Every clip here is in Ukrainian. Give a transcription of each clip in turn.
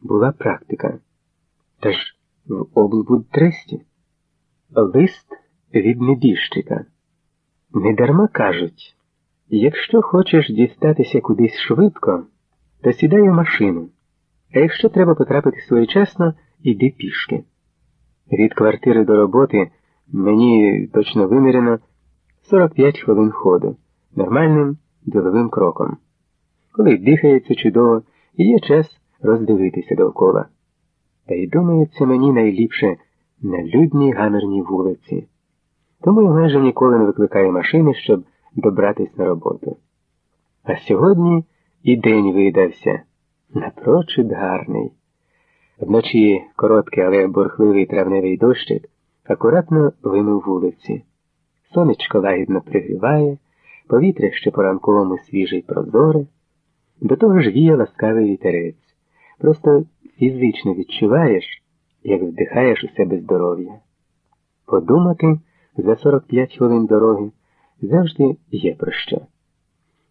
була практика. Та ж в облбудтресті лист від небіжчика. Недарма кажуть, якщо хочеш дістатися кудись швидко, то сідай у машину, а якщо треба потрапити своєчасно, іди пішки. Від квартири до роботи мені точно вимірено 45 хвилин ходу, нормальним діловим кроком. Коли дихається чудово, і є час роздивитися довкола. Та й думається мені найліпше на людній гамерній вулиці. Тому я майже ніколи не викликаю машини, щоб добратись на роботу. А сьогодні і день видався напрочуд гарний. Вночі короткий, але бурхливий травневий дощик акуратно вимив вулиці. Сонечко лагідно пригріває, повітря ще по ранковому свіже й прозоре, до того ж віє ласкавий вітерець. Просто фізично відчуваєш, як вдихаєш у себе здоров'я. Подумати за 45 хвилин дороги завжди є про що.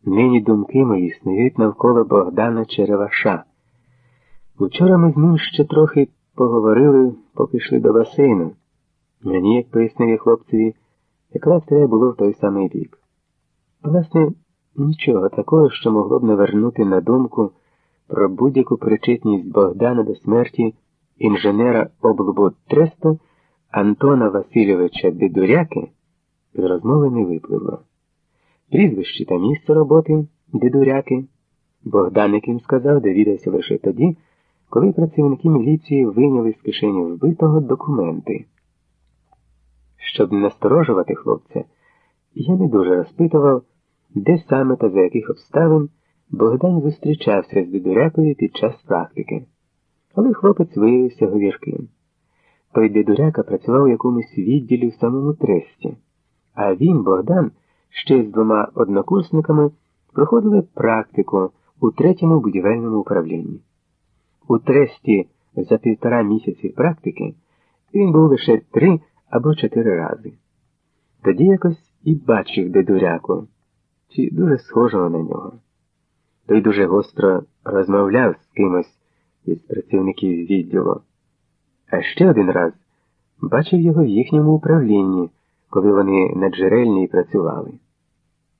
Нині думки мої снують навколо Богдана Череваша. Учора ми з ним ще трохи поговорили, поки йшли до басейну. Мені, як пояснив я хлопцеві, якраз треба було в той самий вік. Власне, нічого такого, що могло б навернути на думку про будь-яку причетність Богдана до смерті інженера облбудтресту Антона Васильовича Дедуряки з розмови не випливло. Прізвище та місце роботи Дедуряки Богдан, яким сказав, довідався лише тоді, коли працівники міліції вийняли з кишені вбитого документи. Щоб не насторожувати хлопця, я не дуже розпитував, де саме та за яких обставин Богдан зустрічався з Дедурякою під час практики. Але хлопець виявився говірким. Той дедуряка працював у якомусь відділі в самому тресті, а він, Богдан, ще з двома однокурсниками проходили практику у третьому будівельному управлінні. У тресті за півтора місяці практики він був лише три або чотири рази. Тоді якось і бачив дедуряку, чи дуже схожого на нього. Той дуже гостро розмовляв з кимось із працівників відділу. А ще один раз бачив його в їхньому управлінні, коли вони на джерельній працювали.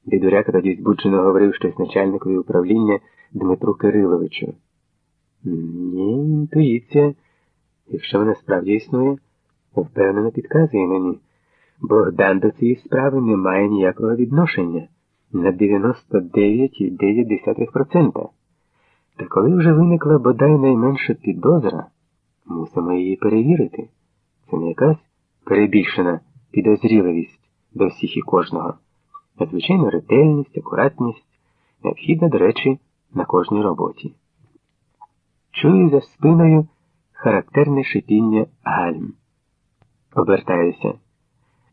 Дідуряка тоді збуджено говорив щось начальникові управління Дмитру Кириловичу. Ні, інтуїція, якщо вона справді існує, впевнено підказує мені. Богдан до цієї справи не має ніякого відношення на 99,9%. Та коли вже виникла бодай найменша підозра, мусимо її перевірити. Це не якась перебільшена підозріливість до всіх і кожного, звичайно ретельність, акуратність, необхідна, до речі, на кожній роботі. Чую за спиною характерне шипіння гальм. Обертаюся.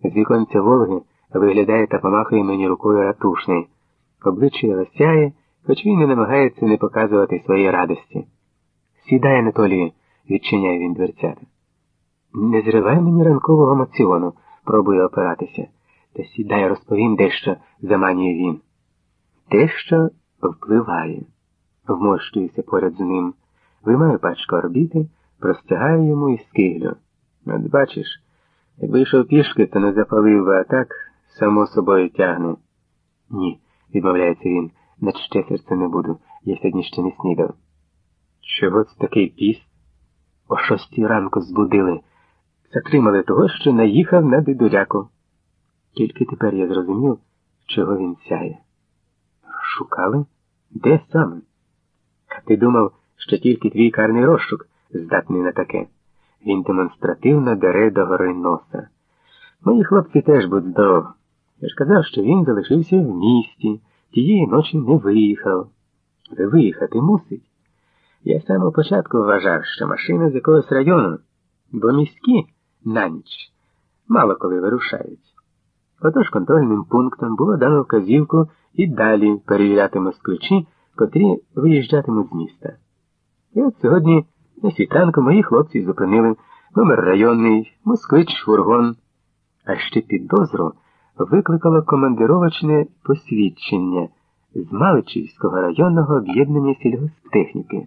З віконця Волги виглядає та помахує мені рукою ратушний. Обличчя розсяє, хоч він не намагається не показувати своєї радості. Сідай, Анатолію, відчиняє він дверцята. Не зривай мені ранкового маціону, пробує опиратися. Та сідай, розповім дещо, заманює він. Дещо впливає. Вмощуюся поряд з ним, виймаю пачку орбіти, простягаю йому і скиглю. От бачиш, якби йшов пішки, то не запалив би, а так само собою тягне. Ні, відмовляється він, наче ще серце не буду. Я сьогодні ще не снідав. Чого це такий піс? О шостій ранку збудили. Затримали того, що наїхав на дидуряку. Тільки тепер я зрозумів, чого він сяє. Шукали? Де саме? А ти думав, що тільки твій карний розшук здатний на таке. Він демонстративно дере до гори носа. Мої хлопці теж будь здоров. Я ж казав, що він залишився в місті, тієї ночі не виїхав. Але виїхати мусить. Я з самого початку вважав, що машина з якогось району, бо міські на ніч мало коли вирушають. Отож контрольним пунктом було дано вказівку і далі перевіряти москвичі, котрі виїжджатимуть з міста. І от сьогодні на світанку мої хлопці зупинили номер районний, москвич, фургон, а ще підозру викликало командировочне посвідчення з Маличівського районного об'єднання сільгосптехніки.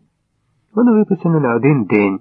Воно виписано на один день.